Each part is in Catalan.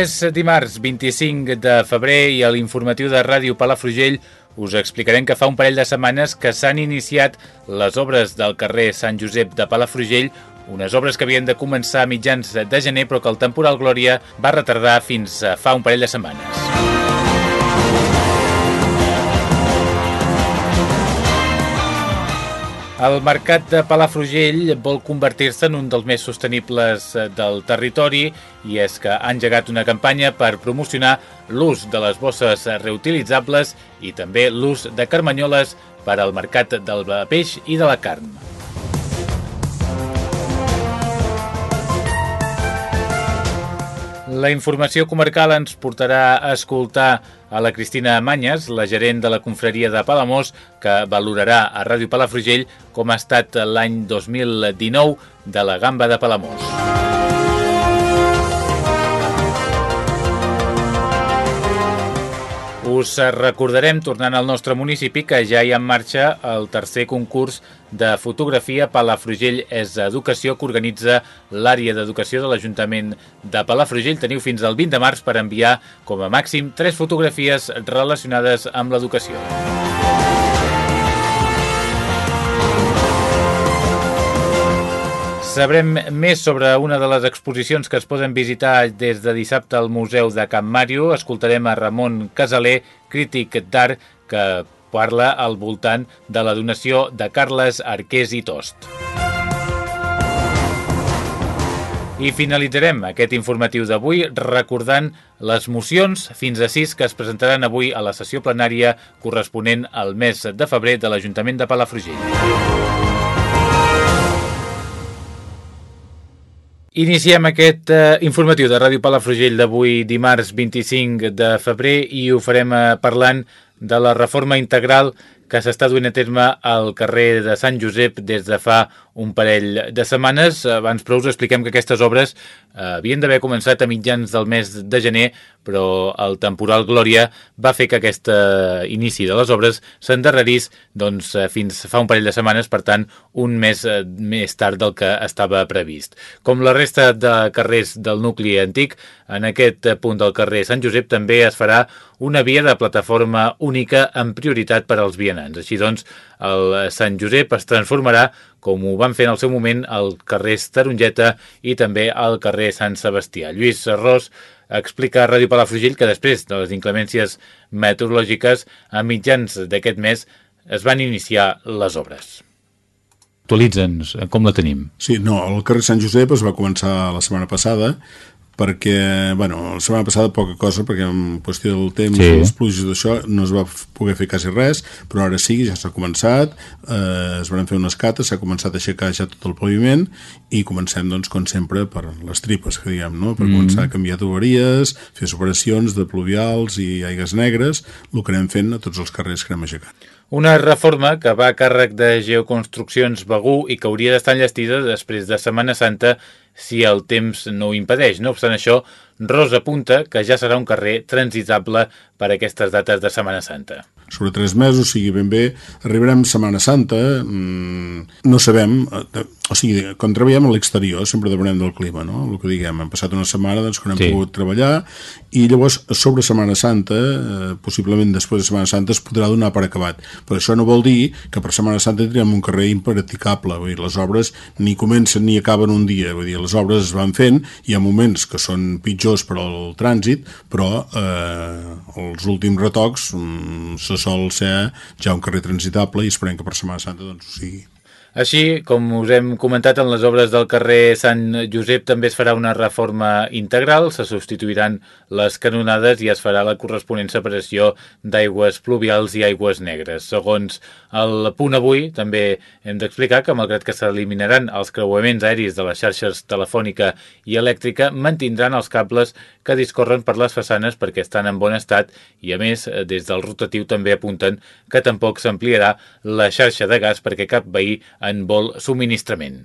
És dimarts 25 de febrer i a l'informatiu de Ràdio Palafrugell us explicarem que fa un parell de setmanes que s'han iniciat les obres del carrer Sant Josep de Palafrugell, unes obres que havien de començar a mitjans de gener però que el temporal Glòria va retardar fins fa un parell de setmanes. El mercat de Palafrugell vol convertir-se en un dels més sostenibles eh, del territori i és que ha engegat una campanya per promocionar l'ús de les bosses reutilitzables i també l'ús de carmanyoles per al mercat del peix i de la carn. La informació comarcal ens portarà a escoltar a la Cristina Amanyes, la gerent de la confraria de Palamós, que valorarà a Ràdio Palafrugell com ha estat l'any 2019 de la gamba de Palamós. Us recordarem, tornant al nostre municipi, que ja hi ha en marxa el tercer concurs de fotografia Palafrugell és Educació que organitza l'àrea d'educació de l'Ajuntament de Palafrugell. Teniu fins al 20 de març per enviar com a màxim tres fotografies relacionades amb l'educació. Sabrem més sobre una de les exposicions que es poden visitar des de dissabte al Museu de Can Màrio. Escoltarem a Ramon Casaler, crític d'art, que parla al voltant de la donació de Carles Arqués i Tost. I finalitzarem aquest informatiu d'avui recordant les mocions fins a sis que es presentaran avui a la sessió plenària corresponent al mes de febrer de l'Ajuntament de Palafrugell. Iniciem aquest eh, informatiu de Ràdio Palafrugell d'avui dimarts 25 de febrer i ho farem eh, parlant de la reforma integral que s'està duent a terme al carrer de Sant Josep des de fa un parell de setmanes. Abans però us expliquem que aquestes obres eh, havien d'haver començat a mitjans del mes de gener, però el temporal Glòria va fer que aquest eh, inici de les obres s'endarrerís doncs, eh, fins fa un parell de setmanes, per tant, un mes més tard del que estava previst. Com la resta de carrers del nucli antic, en aquest punt del carrer Sant Josep també es farà una via de plataforma única amb prioritat per als vianants. Així doncs, el Sant Josep es transformarà, com ho van fer en el seu moment, al carrer Tarongeta i també al carrer Sant Sebastià. Lluís Ros explica a Ràdio Palafrugell que després de les inclemències meteorològiques, a mitjans d'aquest mes es van iniciar les obres. Actualitza'ns, com la tenim? Sí, no, el carrer Sant Josep es va començar la setmana passada perquè, bueno, la setmana passada poca cosa, perquè en qüestió del temps, sí. les pluges d'això, no es va poder fer quasi res, però ara sí, ja s'ha començat, eh, es van fer unes cates, s'ha començat a aixecar ja tot el paviment, i comencem, doncs, com sempre, per les tripes, que diguem, no? per mm. començar a canviar tuberies, fer operacions de pluvials i aigues negres, el que anem fent a tots els carrers que anem aixecant. Una reforma que va a càrrec de Geoconstruccions Begú i que hauria d'estar enllestida després de Setmana Santa si el temps no ho impedeix. No obstant això, Rosa apunta que ja serà un carrer transitable per aquestes dates de Setmana Santa sobre tres mesos, sigui, ben bé, arribarem Setmana Santa, mmm, no sabem, eh, o sigui, quan treballem a l'exterior sempre depenem del clima, no? El que diguem, hem passat una setmana doncs, que no hem sí. pogut treballar i llavors sobre Setmana Santa, eh, possiblement després de Setmana Santa es podrà donar per acabat, però això no vol dir que per Setmana Santa tindrem un carrer impraticable, vull dir, les obres ni comencen ni acaben un dia, vull dir, les obres es van fent, hi ha moments que són pitjors per al trànsit, però eh, els últims retocs mm, se sol ser ja un carrer transitable i esperem que per Setmana Santa doncs ho sigui. Així, com us hem comentat, en les obres del carrer Sant Josep també es farà una reforma integral, se substituiran les canonades i es farà la corresponent separació d'aigües pluvials i aigües negres. Segons el punt avui, també hem d'explicar que, malgrat que s'eliminaran els creuaments aèris de les xarxes telefònica i elèctrica, mantindran els cables que discorren per les façanes perquè estan en bon estat i, a més, des del rotatiu també apunten que tampoc s'ampliarà la xarxa de gas perquè cap veí en vol subministrament.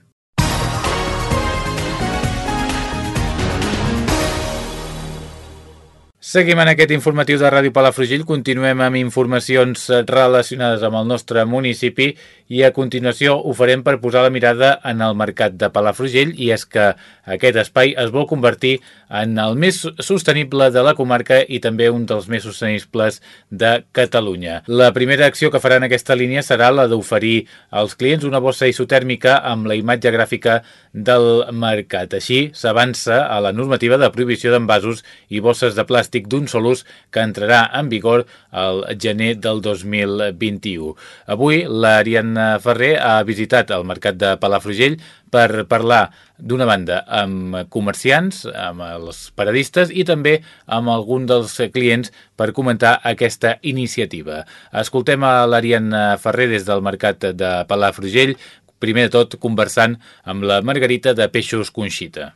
Seguim en aquest informatiu de Ràdio Palafrugell, continuem amb informacions relacionades amb el nostre municipi i a continuació ho farem per posar la mirada en el mercat de Palafrugell i és que aquest espai es vol convertir en el més sostenible de la comarca i també un dels més sostenibles de Catalunya. La primera acció que farà en aquesta línia serà la d'oferir als clients una bossa isotèrmica amb la imatge gràfica del mercat. Així s'avança a la normativa de prohibició d'envasos i bosses de plàstic d'un sol ús que entrarà en vigor el gener del 2021. Avui l'Ariadna Ferrer ha visitat el mercat de Palafrugell per parlar d'una banda amb comerciants, amb els paradistes i també amb algun dels clients per comentar aquesta iniciativa. Escoltem a l'Ariadna Ferrer des del mercat de Palafrugell, primer de tot conversant amb la Margarita de Peixos Conxita.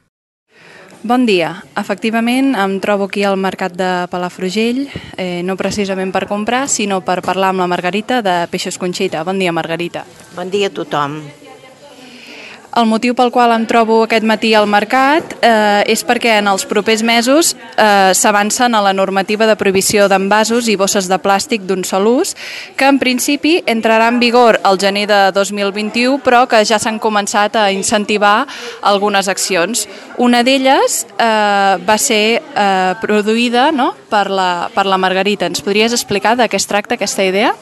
Bon dia. Efectivament, em trobo aquí al Mercat de Palafrugell, eh, no precisament per comprar, sinó per parlar amb la Margarita de Peixos Conxita. Bon dia, Margarita. Bon dia a tothom. El motiu pel qual em trobo aquest matí al mercat eh, és perquè en els propers mesos eh, s'avancen a la normativa de prohibició d'envasos i bosses de plàstic d'un sol ús, que en principi entrarà en vigor el gener de 2021, però que ja s'han començat a incentivar algunes accions. Una d'elles eh, va ser eh, produïda no? per, la, per la Margarita. Ens podries explicar de què es tracta aquesta idea?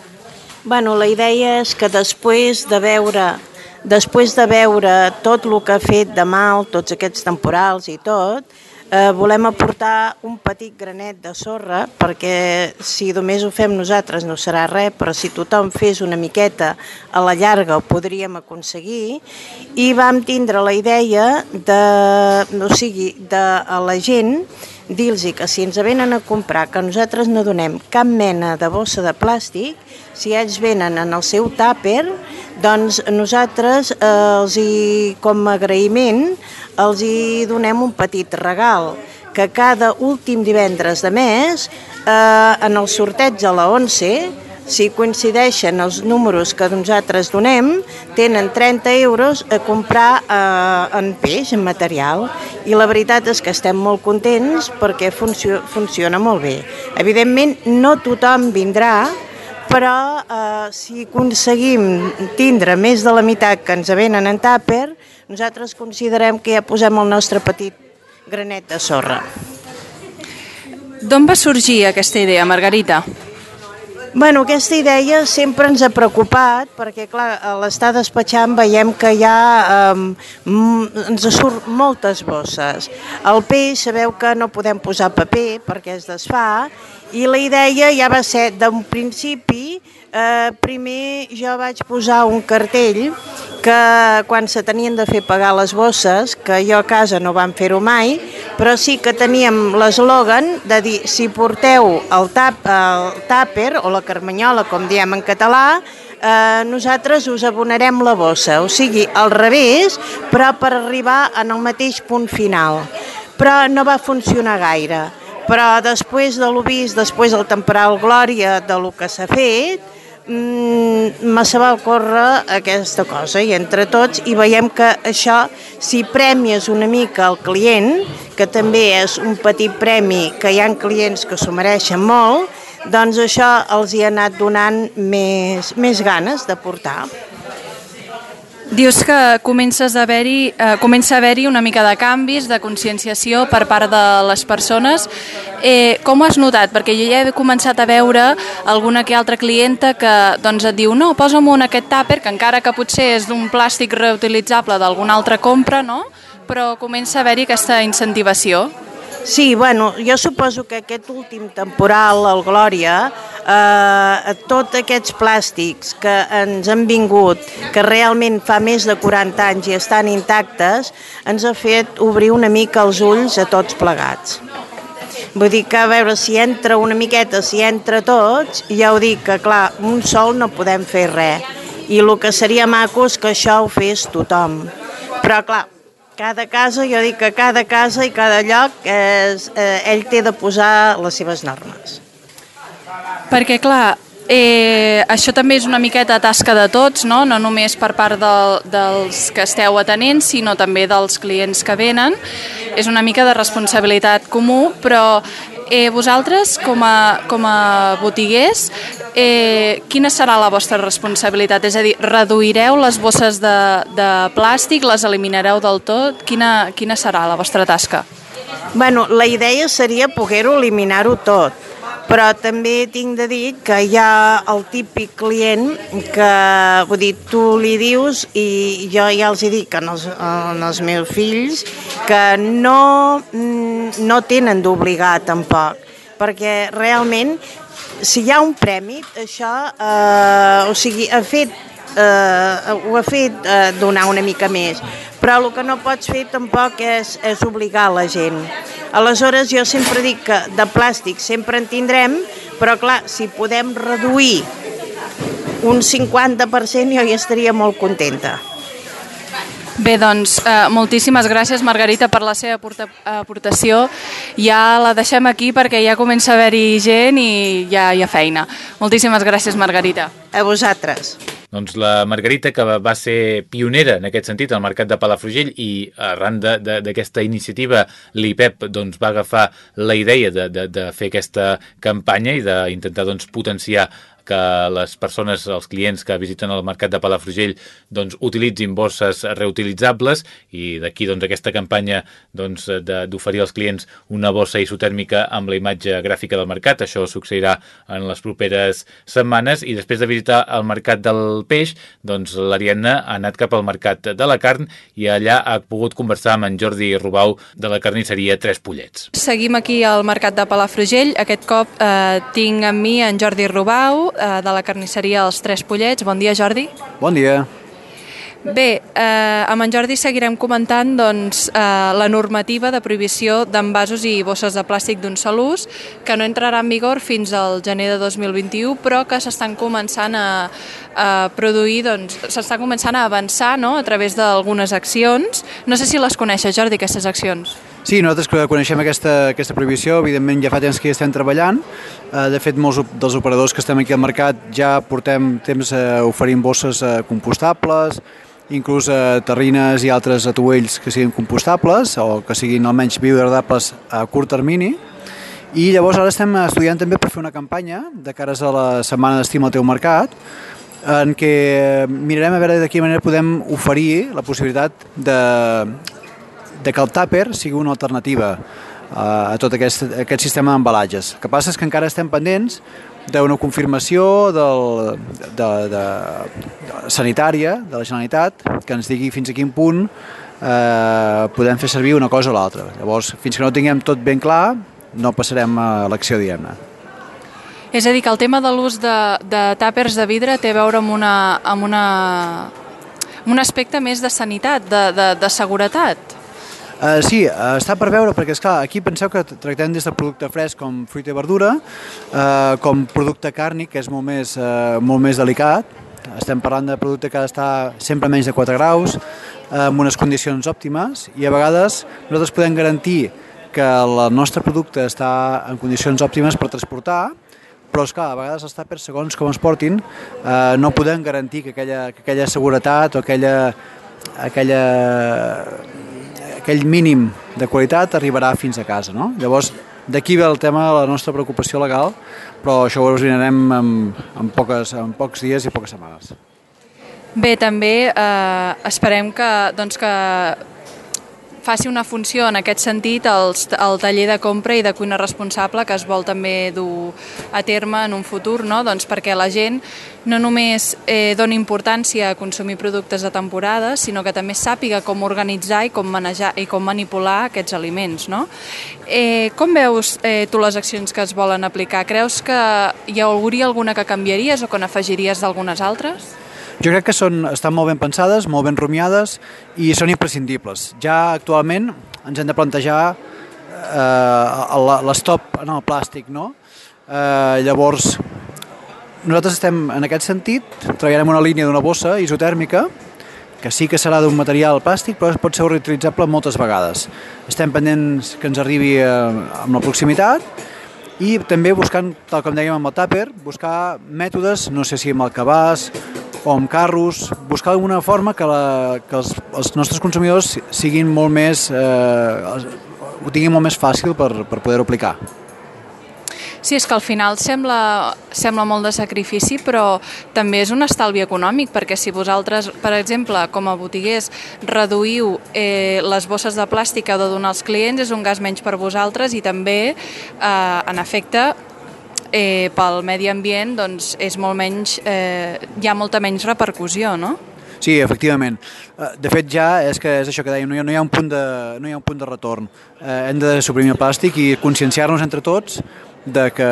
Bueno, la idea és que després de veure després de veure tot el que ha fet de mal, tots aquests temporals i tot, eh, volem aportar un petit granet de sorra perquè si només ho fem nosaltres no serà res, però si tothom fes una miqueta a la llarga ho podríem aconseguir. I vam tindre la idea de, o sigui, de a la gent dir-los que si ens venen a comprar que nosaltres no donem cap mena de bossa de plàstic, si ells venen en el seu tàper, doncs nosaltres eh, els hi, com a agraïment els hi donem un petit regal que cada últim divendres de mes eh, en el sorteig a la 11 si coincideixen els números que nosaltres donem, tenen 30 euros a comprar eh, en peix, en material. I la veritat és que estem molt contents perquè funcio funciona molt bé. Evidentment, no tothom vindrà, però eh, si aconseguim tindre més de la meitat que ens venen en tàper, nosaltres considerem que ja posem el nostre petit granet de sorra. D'on va sorgir aquesta idea, Margarita? Bueno, aquesta idea sempre ens ha preocupat perquè, clar, a l'estar despatxant veiem que hi ha, um, ens surt moltes bosses. El peix sabeu que no podem posar paper perquè es desfà i la idea ja va ser d'un principi, eh, primer jo vaig posar un cartell que quan se tenien de fer pagar les bosses, que jo a casa no vam fer-ho mai, però sí que teníem l'eslògan de dir si porteu el, tap, el tàper o la carmanyola, com diem en català, eh, nosaltres us abonarem la bossa, o sigui, al revés, però per arribar en el mateix punt final. Però no va funcionar gaire però després de l'ho vist, després del temporal Glòria, de lo que s'ha fet, mmm, me se va ocórrer aquesta cosa i entre tots i veiem que això, si premies una mica al client, que també és un petit premi que hi ha clients que s'ho mereixen molt, doncs això els hi ha anat donant més, més ganes de portar. Dius que comences a haver-hi eh, comença a haver-hi una mica de canvis, de conscienciació per part de les persones. Eh, com ho has notat? Perquè jo ja he començat a veure alguna que altra clienta que doncs, et diu no, posa'm un aquest tàper, que encara que potser és d'un plàstic reutilitzable d'alguna altra compra, no? però comença a haver-hi aquesta incentivació. Sí, bueno, jo suposo que aquest últim temporal, el Glòria, eh, tots aquests plàstics que ens han vingut, que realment fa més de 40 anys i estan intactes, ens ha fet obrir una mica els ulls a tots plegats. Vull dir que a veure si entra una miqueta, si entra tots, ja ho dic que clar, un sol no podem fer res. I el que seria maco és que això ho fes tothom. Però clar, cada casa, jo dic que cada casa i cada lloc és, eh, ell té de posar les seves normes. Perquè, clar, eh, això també és una miqueta tasca de tots, no, no només per part del, dels que esteu atenents, sinó també dels clients que venen. És una mica de responsabilitat comú, però eh, vosaltres, com a, com a botiguers, eh, quina serà la vostra responsabilitat? És a dir, reduireu les bosses de, de plàstic, les eliminareu del tot? Quina, quina serà la vostra tasca? Bueno, la idea seria poder-ho eliminar-ho tot, però també tinc de dir que hi ha el típic client que, vull dir, tu li dius i jo ja els hi dic als, als meus fills que no, mm, no tenen d'obligar tampoc, perquè realment si hi ha un premi, això, eh, o sigui, ha fet, eh, ho ha fet eh, donar una mica més, però el que no pots fer tampoc és, és obligar la gent. Aleshores, jo sempre dic que de plàstic sempre en tindrem, però clar, si podem reduir un 50% jo ja estaria molt contenta. Bé, doncs, eh, moltíssimes gràcies, Margarita, per la seva aportació. Ja la deixem aquí perquè ja comença a haver-hi gent i ja hi ha feina. Moltíssimes gràcies, Margarita. A vosaltres. Doncs la Margarita, que va ser pionera en aquest sentit al mercat de Palafrugell i arran d'aquesta iniciativa l'IPEP doncs, va agafar la idea de, de, de fer aquesta campanya i d'intentar doncs, potenciar que les persones, els clients que visiten el mercat de Palafrugell doncs, utilitzin bosses reutilitzables i d'aquí doncs, aquesta campanya doncs, d'oferir als clients una bossa isotèrmica amb la imatge gràfica del mercat. Això succeirà en les properes setmanes i després de visitar el mercat del peix, doncs l'Ariadna ha anat cap al mercat de la carn i allà ha pogut conversar amb en Jordi Rubau de la carnisseria Tres Pollets. Seguim aquí al mercat de Palafrugell. Aquest cop eh, tinc amb mi en Jordi Rubau, de la carnisseria Els Tres Pollets. Bon dia, Jordi. Bon dia. Bé, eh, amb en Jordi seguirem comentant doncs, eh, la normativa de prohibició d'envasos i bosses de plàstic d'un sol ús, que no entrarà en vigor fins al gener de 2021, però que s'estan començant a, a produir, doncs, s'estan començant a avançar no?, a través d'algunes accions. No sé si les coneixes, Jordi, aquestes accions. Sí, nosaltres coneixem aquesta, aquesta prohibició, evidentment ja fa temps que hi estem treballant. Eh, de fet, molts dels operadors que estem aquí al mercat ja portem temps eh, oferint bosses eh, compostables, inclús terrines i altres atuells que siguin compostables o que siguin almenys biodegradables a curt termini. I llavors ara estem estudiant també per fer una campanya de cares a la setmana d'estima al teu mercat en què mirarem a veure de quina manera podem oferir la possibilitat de, de que el tàper sigui una alternativa a tot aquest, aquest sistema d'embalatges. El que passa és que encara estem pendents d'una confirmació del, de, de, de, sanitària de la Generalitat que ens digui fins a quin punt eh, podem fer servir una cosa o l'altra. Llavors, fins que no tinguem tot ben clar, no passarem a l'acció, diguem-ne. És a dir, que el tema de l'ús de, de tàpers de vidre té a veure amb, una, amb, una, amb un aspecte més de sanitat, de, de, de seguretat. Uh, sí, uh, està per veure, perquè és clar, aquí penseu que tractem des de producte fresc com fruita i verdura, uh, com producte càrnic, que és molt més, uh, molt més delicat. Estem parlant de producte que ha d'estar sempre menys de 4 graus, uh, amb unes condicions òptimes, i a vegades nosaltres podem garantir que el nostre producte està en condicions òptimes per transportar, però és clar, a vegades els tàpers, segons com es portin, eh, no podem garantir que aquella, que aquella seguretat o aquella, aquella aquell mínim de qualitat arribarà fins a casa. No? Llavors, d'aquí ve el tema de la nostra preocupació legal, però això ho examinarem en, en, poques, en pocs dies i poques setmanes. Bé, també eh, esperem que, doncs, que faci una funció en aquest sentit el, el taller de compra i de cuina responsable que es vol també dur a terme en un futur, no? doncs perquè la gent no només eh, doni importància a consumir productes de temporada, sinó que també sàpiga com organitzar i com manejar i com manipular aquests aliments. No? Eh, com veus eh, tu les accions que es volen aplicar? Creus que hi hauria alguna que canviaries o que n'afegiries d'algunes altres? Jo crec que són, estan molt ben pensades, molt ben rumiades i són imprescindibles. Ja actualment ens hem de plantejar eh, l'estop en el plàstic, no? Eh, llavors, nosaltres estem en aquest sentit, treballarem una línia d'una bossa isotèrmica que sí que serà d'un material plàstic però pot ser reutilitzable moltes vegades. Estem pendents que ens arribi eh, amb la proximitat i també buscant, tal com dèiem amb el tàper, buscar mètodes, no sé si amb el cabàs o amb carros, buscar alguna forma que, la, que els, els nostres consumidors siguin molt més, eh, ho tinguin molt més fàcil per, per poder-ho aplicar. Sí, és que al final sembla, sembla molt de sacrifici, però també és un estalvi econòmic, perquè si vosaltres, per exemple, com a botiguers, reduïu eh, les bosses de plàstic que heu de donar als clients, és un gas menys per vosaltres i també, eh, en efecte, eh, pel medi ambient doncs és molt menys, eh, hi ha molta menys repercussió, no? Sí, efectivament. Eh, de fet, ja és que és això que dèiem, no hi ha, no hi ha, un, punt de, no hi ha un punt de retorn. Eh, hem de suprimir el plàstic i conscienciar-nos entre tots de que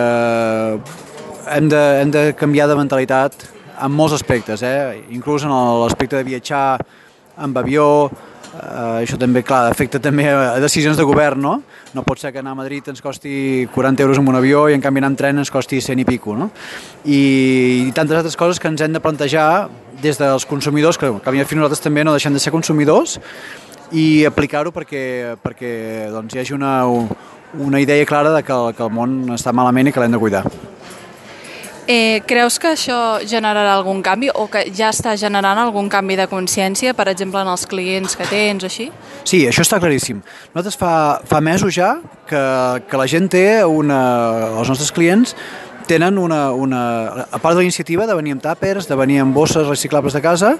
hem de, hem de canviar de mentalitat en molts aspectes, eh? inclús en l'aspecte de viatjar amb avió, Uh, això també, clar, afecta també a decisions de govern, no? No pot ser que anar a Madrid ens costi 40 euros en un avió i en canvi anar en tren ens costi 100 i pico, no? I, i tantes altres coses que ens hem de plantejar des dels consumidors, que, que a fi nosaltres també no deixem de ser consumidors, i aplicar-ho perquè, perquè doncs, hi hagi una, una idea clara de que, que el món està malament i que l'hem de cuidar. Eh, creus que això generarà algun canvi o que ja està generant algun canvi de consciència, per exemple, en els clients que tens o així? Sí, això està claríssim. Nosaltres fa, fa mesos ja que, que la gent té una... els nostres clients tenen una, una, a part de la iniciativa de venir amb tàpers, de venir amb bosses reciclables de casa,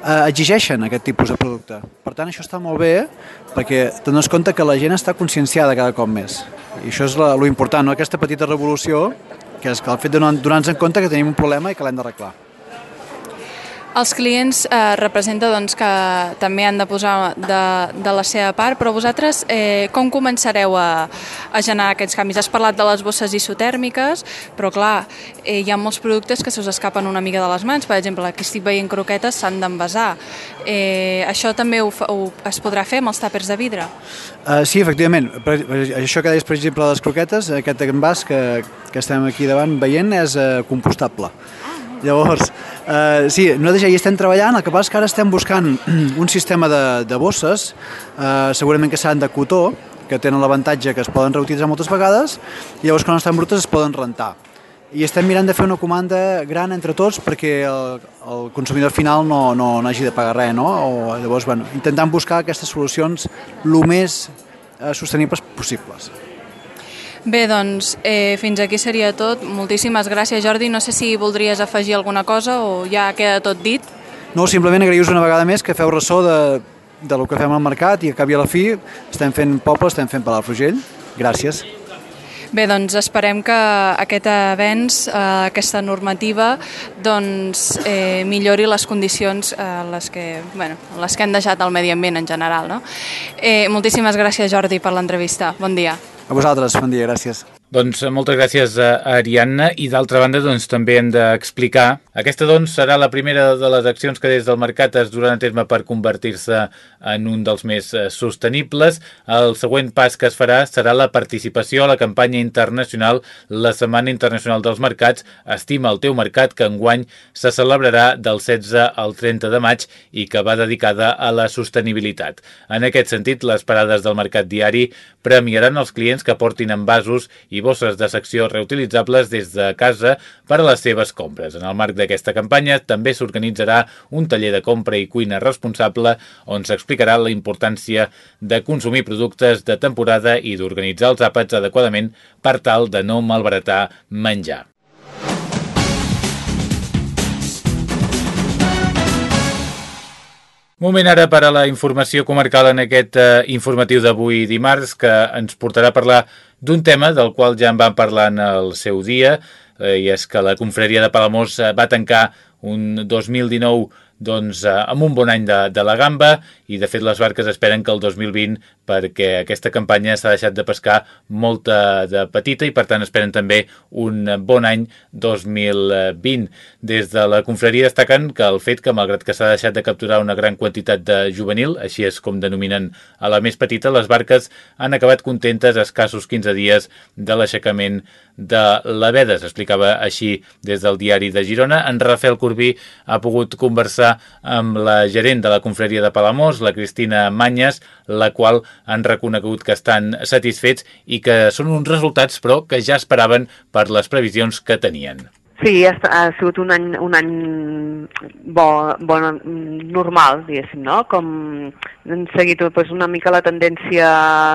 eh, exigeixen aquest tipus de producte. Per tant, això està molt bé perquè tenes compte que la gent està conscienciada cada cop més. I això és la, lo important, no? aquesta petita revolució que és que el fet de donar-nos en compte que tenim un problema i que l'hem d'arreglar. Els clients eh, representa doncs, que també han de posar de, de la seva part, però vosaltres eh, com començareu a, a generar aquests canvis? Has parlat de les bosses isotèrmiques, però clar, eh, hi ha molts productes que se us escapen una mica de les mans. Per exemple, aquí estic veient croquetes, s'han d'envasar. Eh, això també ho, ho, es podrà fer amb els tàpers de vidre? Uh, sí, efectivament. Per, això que deies, per exemple, les croquetes, aquest envàs que, que estem aquí davant veient és uh, compostable. Llavors, eh, sí, nosaltres ja hi estem treballant, el que passa és que ara estem buscant un sistema de, de bosses, eh, segurament que seran de cotó, que tenen l'avantatge que es poden reutilitzar moltes vegades, i llavors quan estan brutes es poden rentar. I estem mirant de fer una comanda gran entre tots perquè el, el consumidor final no, no, no hagi de pagar res, no? O, llavors, bueno, intentant buscar aquestes solucions el més eh, sostenibles possibles. Bé, doncs eh, fins aquí seria tot. Moltíssimes gràcies, Jordi. No sé si voldries afegir alguna cosa o ja queda tot dit. No, simplement agraïus una vegada més que feu ressò de, de lo que fem al mercat i a cap i a la fi estem fent poble, estem fent Palafrugell. Gràcies. Bé, doncs esperem que aquest avenç, eh, aquesta normativa, doncs eh, millori les condicions eh, les, que, bueno, les que han deixat el medi ambient en general. No? Eh, moltíssimes gràcies, Jordi, per l'entrevista. Bon dia. A vosaltres, bon dia, gràcies. Doncs moltes gràcies a Ariadna i d'altra banda doncs, també hem d'explicar aquesta doncs serà la primera de les accions que des del mercat es duran a terme per convertir-se en un dels més eh, sostenibles. El següent pas que es farà serà la participació a la campanya internacional la Setmana Internacional dels Mercats Estima el teu mercat que enguany se celebrarà del 16 al 30 de maig i que va dedicada a la sostenibilitat. En aquest sentit, les parades del mercat diari premiaran els clients que portin envasos i bosses de secció reutilitzables des de casa per a les seves compres. En el marc d'aquesta campanya també s'organitzarà un taller de compra i cuina responsable on s'explicarà la importància de consumir productes de temporada i d'organitzar els àpats adequadament per tal de no malbaratar menjar. Moment ara per a la informació comarcal en aquest eh, informatiu d'avui dimarts que ens portarà a parlar d'un tema del qual ja en vam parlar en el seu dia eh, i és que la confraria de Palamós eh, va tancar un 2019 doncs, eh, amb un bon any de, de la gamba i de fet les barques esperen que el 2020 perquè aquesta campanya s'ha deixat de pescar molta de petita i per tant esperen també un bon any 2020. Des de la confraria destaquen que el fet que malgrat que s'ha deixat de capturar una gran quantitat de juvenil, així és com denominen a la més petita, les barques han acabat contentes escassos 15 dies de l'aixecament de la veda. S'explicava així des del diari de Girona. En Rafael Corbí ha pogut conversar amb la gerent de la confraria de Palamós, la Cristina Manyes, la qual han reconegut que estan satisfets i que són uns resultats, però, que ja esperaven per les previsions que tenien. Sí, ha, ha sigut un any, un any bo, bo, normal, diguéssim, no? Com hem seguit pues, una mica la tendència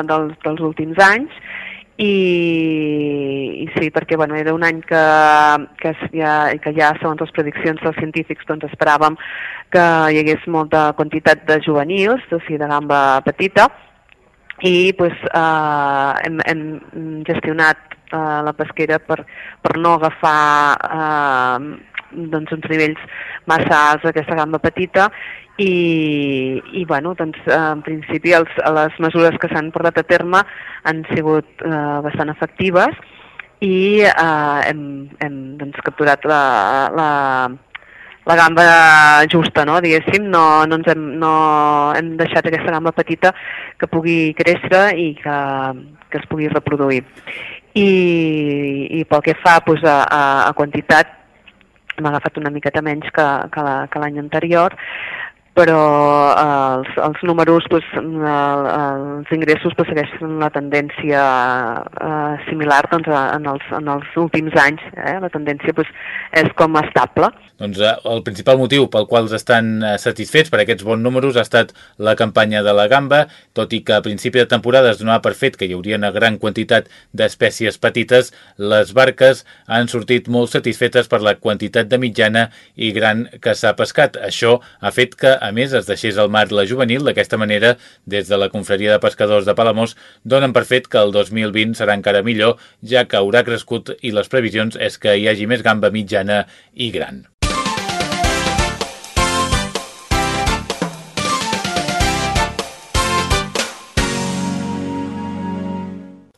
dels, dels últims anys i, i sí, perquè bueno, era un any que, que, ja, que ja, segons les prediccions dels científics, doncs esperàvem que hi hagués molta quantitat de juvenils, o sigui, de gamba petita, i pues, eh, hem, hem gestionat eh, la pesquera per, per no agafar eh, doncs, uns nivells massa alts d'aquesta gamba petita i, i bueno, doncs, en principi els, les mesures que s'han portat a terme han sigut eh, bastant efectives i eh, hem, hem doncs, capturat la, la, la gamba justa, no? diguéssim, no, no, ens hem, no hem deixat aquesta gamba petita que pugui créixer i que, que es pugui reproduir. I, i pel que fa pues, a, a, a quantitat, m'ha agafat una miqueta menys que, que l'any anterior, però eh, els, els números, doncs, eh, els ingressos doncs, segueixen la tendència eh, similar doncs, en, els, en els últims anys. Eh? La tendència doncs, és com estable. Doncs eh, el principal motiu pel qual estan eh, satisfets per aquests bons números ha estat la campanya de la gamba, tot i que a principi de temporada es donava per fet que hi hauria una gran quantitat d'espècies petites, les barques han sortit molt satisfetes per la quantitat de mitjana i gran que s'ha pescat. Això ha fet que a més, es deixés al mar la juvenil. D'aquesta manera, des de la Confraria de Pescadors de Palamós, donen per fet que el 2020 serà encara millor, ja que haurà crescut i les previsions és que hi hagi més gamba mitjana i gran.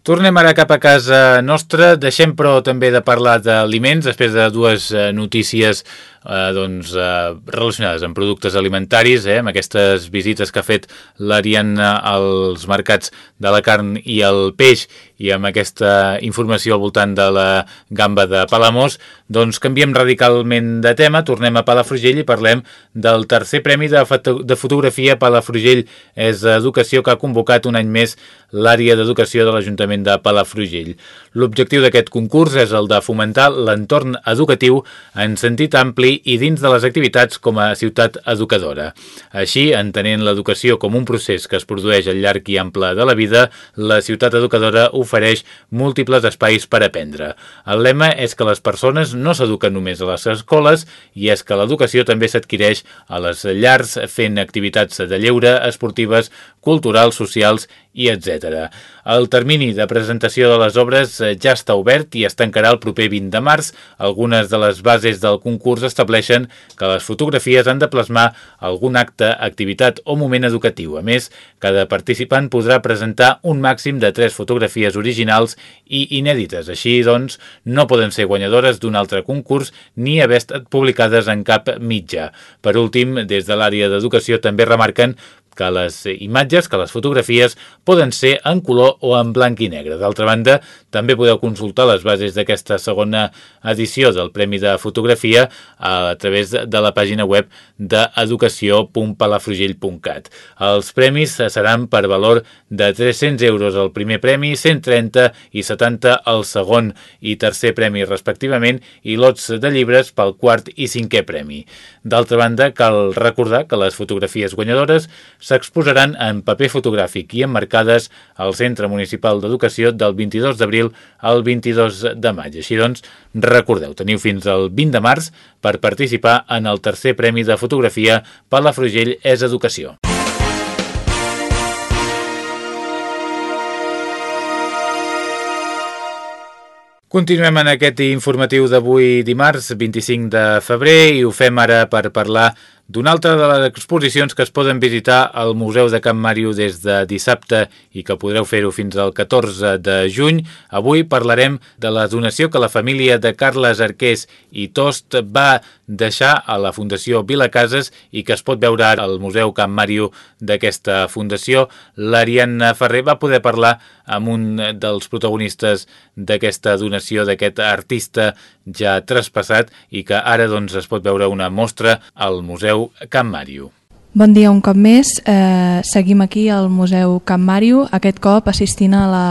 Tornem ara cap a casa nostra, deixem però també de parlar d'aliments després de dues eh, notícies eh, doncs, eh, relacionades amb productes alimentaris, eh, amb aquestes visites que ha fet l'Ariadna als mercats de la carn i el peix i amb aquesta informació al voltant de la gamba de Palamós, doncs canviem radicalment de tema, tornem a Palafrugell i parlem del tercer premi de, foto de fotografia Palafrugell és Educació que ha convocat un any més l'àrea d'educació de l'Ajuntament de Palafrugell. L'objectiu d'aquest concurs és el de fomentar l'entorn educatiu en sentit ampli i dins de les activitats com a ciutat educadora. Així, entenent l'educació com un procés que es produeix al llarg i ample de la vida, la ciutat educadora ofereix múltiples espais per aprendre. El lema és que les persones no s'eduquen només a les escoles i és que l'educació també s'adquireix a les llars fent activitats de lleure, esportives, culturals, socials i etc. El termini de presentació de les obres ja està obert i es tancarà el proper 20 de març. Algunes de les bases del concurs estableixen que les fotografies han de plasmar algun acte, activitat o moment educatiu. A més, cada participant podrà presentar un màxim de tres fotografies originals i inèdites. Així, doncs, no poden ser guanyadores d'un altre concurs ni haver estat publicades en cap mitjà. Per últim, des de l'àrea d'educació també remarquen que les imatges, que les fotografies poden ser en color o en blanc i negre. D'altra banda, també podeu consultar les bases d'aquesta segona edició del Premi de Fotografia a través de la pàgina web d'educació.palafrugell.cat. Els premis seran per valor de 300 euros el primer premi, 130 i 70 el segon i tercer premi respectivament i lots de llibres pel quart i cinquè premi. D'altra banda, cal recordar que les fotografies guanyadores s'exposaran en paper fotogràfic i emmarcades al Centre Municipal d'Educació del 22 d'abril al 22 de maig. Així doncs, recordeu, teniu fins al 20 de març per participar en el tercer Premi de Fotografia Palafrugell és Educació. Continuem en aquest informatiu d'avui dimarts 25 de febrer i ho fem ara per parlar d'una altra de les exposicions que es poden visitar al Museu de Can Màrio des de dissabte i que podreu fer-ho fins al 14 de juny. Avui parlarem de la donació que la família de Carles Arqués i Tost va deixar a la Fundació Vilacases i que es pot veure al Museu Can Màrio d'aquesta fundació. L'Ariadna Ferrer va poder parlar amb un dels protagonistes d'aquesta donació d'aquest artista ja traspassat i que ara doncs, es pot veure una mostra al Museu Can Màrio. Bon dia un cop més. Eh, seguim aquí al Museu Can Màrio, aquest cop assistint a la,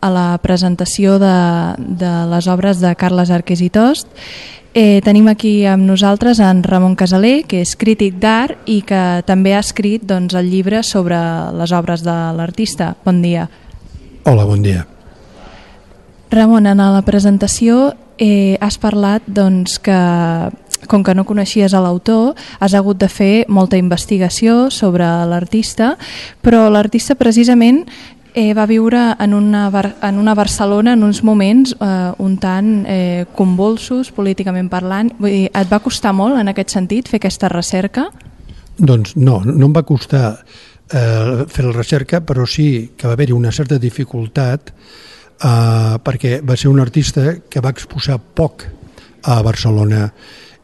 a la presentació de, de les obres de Carles Arqués i Tost. Eh, tenim aquí amb nosaltres en Ramon Casaler, que és crític d'art i que també ha escrit doncs, el llibre sobre les obres de l'artista. Bon dia. Hola, bon dia. Ramon, en la presentació eh, has parlat doncs, que, com que no coneixies a l'autor, has hagut de fer molta investigació sobre l'artista, però l'artista precisament eh, va viure en una, en una Barcelona en uns moments eh, un tant eh, convulsos políticament parlant. Vull dir, et va costar molt en aquest sentit fer aquesta recerca? Doncs no, no em va costar eh, fer la recerca, però sí que va haver-hi una certa dificultat eh, perquè va ser un artista que va exposar poc a Barcelona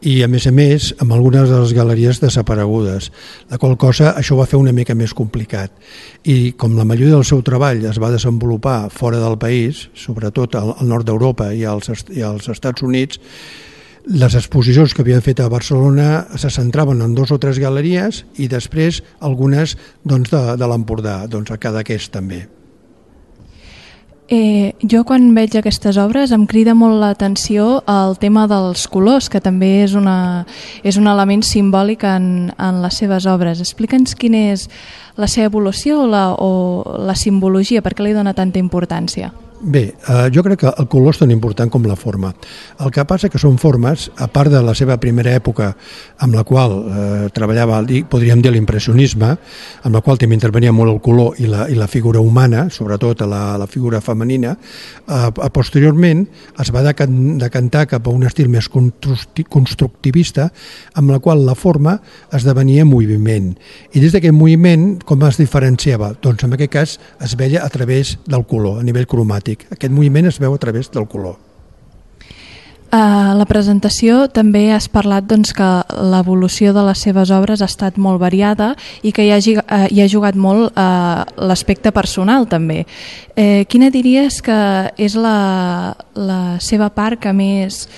i a més a més amb algunes de les galeries desaparegudes, la qual cosa això va fer una mica més complicat. I com la majoria del seu treball es va desenvolupar fora del país, sobretot al, nord d'Europa i, als, i als Estats Units, les exposicions que havien fet a Barcelona se centraven en dos o tres galeries i després algunes doncs, de, de l'Empordà, doncs a cada aquest també. Eh, jo quan veig aquestes obres em crida molt l'atenció el tema dels colors, que també és, una, és un element simbòlic en, en les seves obres. Explica'ns quina és la seva evolució o la, o la simbologia, per què li dona tanta importància? Bé, eh, jo crec que el color és tan important com la forma. El que passa que són formes, a part de la seva primera època amb la qual eh, treballava, podríem dir l'impressionisme, amb la qual també intervenia molt el color i la, i la figura humana, sobretot la, la figura femenina, eh, posteriorment es va decantar cap a un estil més constructivista, amb la qual la forma esdevenia moviment. I des d'aquest moviment, com es diferenciava? Doncs en aquest cas es veia a través del color, a nivell cromàtic artístic. Aquest moviment es veu a través del color. A la presentació també has parlat doncs, que l'evolució de les seves obres ha estat molt variada i que hi ha, eh, hi ha jugat molt eh, l'aspecte personal també. Eh, quina diries que és la, la seva part que més,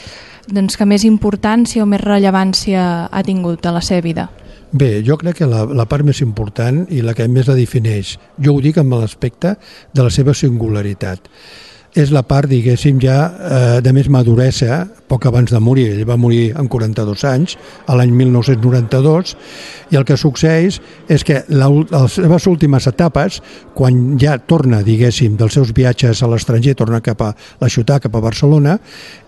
doncs, que més importància o més rellevància ha tingut a la seva vida? Bé, jo crec que la, la part més important i la que més la defineix, jo ho dic amb l'aspecte de la seva singularitat és la part, diguéssim, ja eh, de més maduresa, poc abans de morir. Ell va morir amb 42 anys, a l'any 1992, i el que succeeix és que la, les seves últimes etapes, quan ja torna, diguéssim, dels seus viatges a l'estranger, torna cap a la ciutat, cap a Barcelona,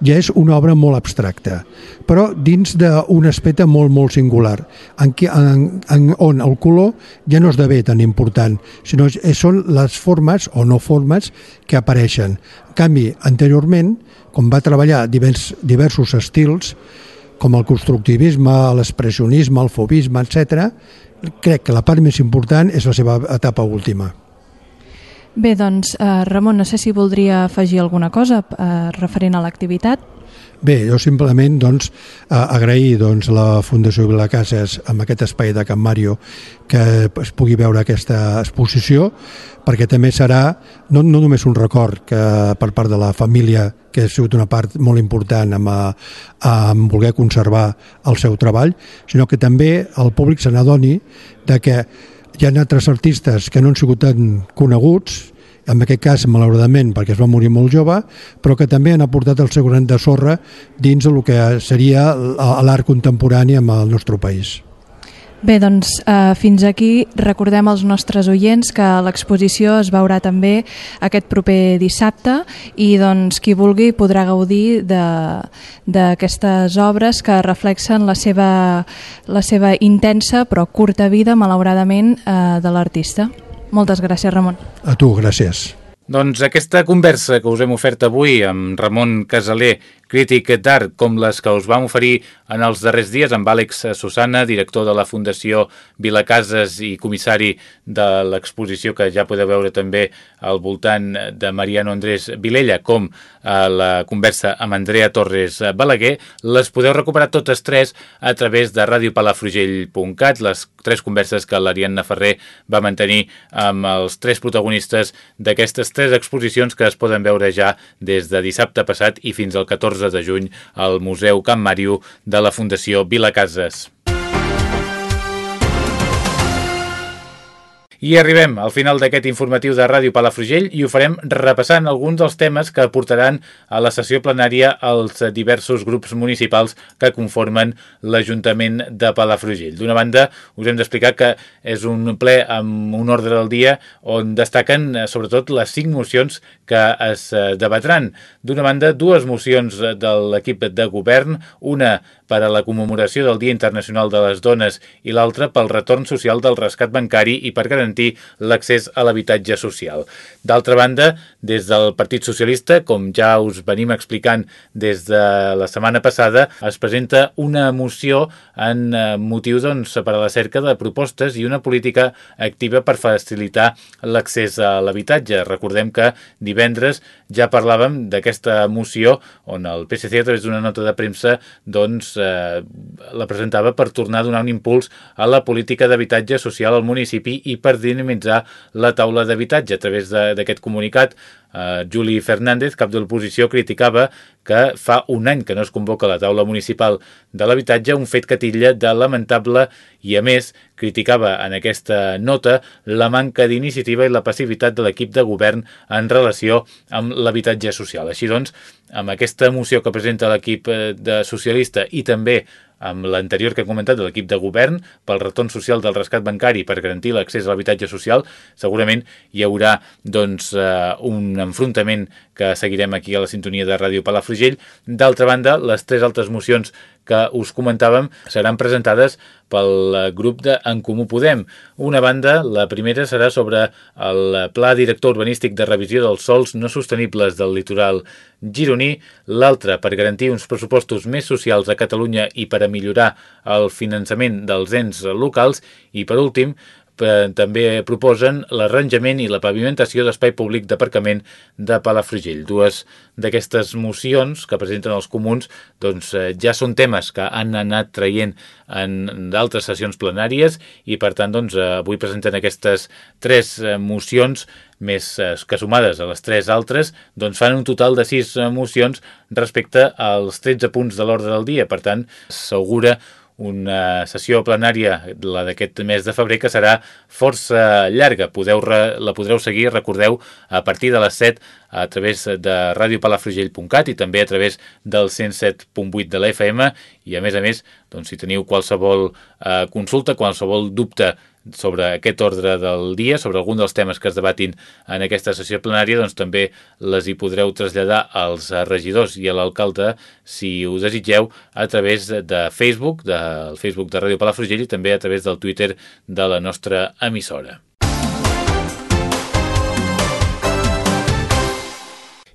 ja és una obra molt abstracta, però dins d'un aspecte molt, molt singular, en, qui, en, en on el color ja no esdevé tan important, sinó són les formes o no formes que apareixen. En canvi, anteriorment, com va treballar divers, diversos estils, com el constructivisme, l'expressionisme, el fobisme, etc., crec que la part més important és la seva etapa última. Bé, doncs, eh, Ramon, no sé si voldria afegir alguna cosa eh, referent a l'activitat. Bé, jo simplement doncs, agrair doncs, la Fundació Vilacases amb aquest espai de Can Mario que es pugui veure aquesta exposició perquè també serà no, no només un record que per part de la família que ha sigut una part molt important amb, amb voler conservar el seu treball, sinó que també el públic se n'adoni que hi ha altres artistes que no han sigut tan coneguts en aquest cas malauradament perquè es va morir molt jove, però que també han aportat el seu gran de sorra dins del que seria l'art contemporani amb el nostre país. Bé, doncs eh, fins aquí recordem als nostres oients que l'exposició es veurà també aquest proper dissabte i doncs qui vulgui podrà gaudir d'aquestes obres que reflexen la seva, la seva intensa però curta vida, malauradament, eh, de l'artista. Moltes gràcies, Ramon. A tu, gràcies. Doncs aquesta conversa que us hem ofert avui amb Ramon Casaler crític d'art com les que us vam oferir en els darrers dies amb Àlex Susana, director de la Fundació Vilacases i comissari de l'exposició que ja podeu veure també al voltant de Mariano Andrés Vilella, com a la conversa amb Andrea Torres Balaguer, les podeu recuperar totes tres a través de radiopalafrugell.cat, les tres converses que l'Ariadna Ferrer va mantenir amb els tres protagonistes d'aquestes tres exposicions que es poden veure ja des de dissabte passat i fins al 14 14 de juny al Museu Camp Màrio de la Fundació Vilacases. I arribem al final d'aquest informatiu de Ràdio Palafrugell i ho farem repassant alguns dels temes que portaran a la sessió plenària els diversos grups municipals que conformen l'Ajuntament de Palafrugell. D'una banda, us hem d'explicar que és un ple amb un ordre del dia on destaquen eh, sobretot les cinc mocions que es eh, debatran. D'una banda, dues mocions de l'equip de govern, una per a la commemoració del Dia Internacional de les Dones i l'altra pel retorn social del rescat bancari i per garantir l'accés a l'habitatge social. D'altra banda, des del Partit Socialista, com ja us venim explicant des de la setmana passada, es presenta una moció en eh, motiu doncs, per a la cerca de propostes i una política activa per facilitar l'accés a l'habitatge. Recordem que divendres ja parlàvem d'aquesta moció on el PSC a través d'una nota de premsa doncs, eh, la presentava per tornar a donar un impuls a la política d'habitatge social al municipi i per dinamitzar la taula d'habitatge. A través d'aquest comunicat Uh, Juli Fernández, cap de l'oposició, criticava que fa un any que no es convoca la taula municipal de l'habitatge, un fet que tilla de lamentable i, a més, criticava en aquesta nota la manca d'iniciativa i la passivitat de l'equip de govern en relació amb l'habitatge social. Així doncs, amb aquesta moció que presenta l'equip eh, de socialista i també amb l'anterior que he comentat de l'equip de govern pel retorn social del rescat bancari per garantir l'accés a l'habitatge social, segurament hi haurà doncs, uh, un enfrontament que seguirem aquí a la sintonia de Ràdio Palafrugell. D'altra banda, les tres altres mocions que us comentàvem seran presentades pel grup de En Comú Podem. Una banda, la primera serà sobre el Pla Director Urbanístic de Revisió dels Sols no sostenibles del litoral gironí, l'altra per garantir uns pressupostos més socials a Catalunya i per a millorar el finançament dels ens locals i, per últim, eh, també proposen l'arranjament i la pavimentació d'espai públic d'aparcament de Palafrugell. Dues d'aquestes mocions que presenten els comuns doncs, eh, ja són temes que han anat traient en d'altres sessions plenàries i per tant doncs, eh, avui presenten aquestes tres eh, mocions més eh, que sumades a les tres altres doncs fan un total de sis eh, mocions respecte als 13 punts de l'ordre del dia. Per tant, s'augura una sessió plenària, la d'aquest mes de febrer, que serà força llarga. Podeu la podreu seguir, recordeu, a partir de les 7 a través de radiopalafrugell.cat i també a través del 107.8 de la FM i a més a més, doncs, si teniu qualsevol eh, consulta, qualsevol dubte sobre aquest ordre del dia, sobre algun dels temes que es debatin en aquesta sessió plenària, doncs també les hi podreu traslladar als regidors i a l'alcalde, si ho desitgeu, a través de Facebook, del Facebook de Ràdio Palafrugell i també a través del Twitter de la nostra emissora.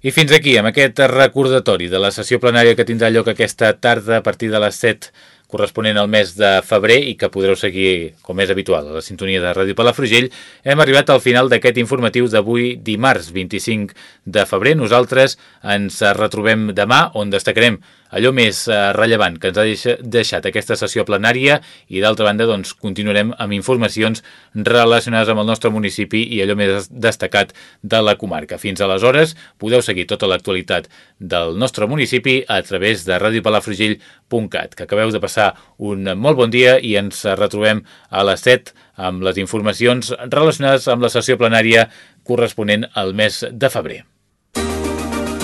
I fins aquí, amb aquest recordatori de la sessió plenària que tindrà lloc aquesta tarda a partir de les 7 corresponent al mes de febrer i que podreu seguir, com és habitual, a la sintonia de Ràdio Palafrugell, hem arribat al final d'aquest informatiu d'avui dimarts 25 de febrer. Nosaltres ens retrobem demà on destacarem allò més eh, rellevant que ens ha deixat aquesta sessió plenària i d'altra banda doncs, continuarem amb informacions relacionades amb el nostre municipi i allò més destacat de la comarca. Fins aleshores podeu seguir tota l'actualitat del nostre municipi a través de radiopalafrugell.cat que acabeu de passar un molt bon dia i ens retrobem a les 7 amb les informacions relacionades amb la sessió plenària corresponent al mes de febrer.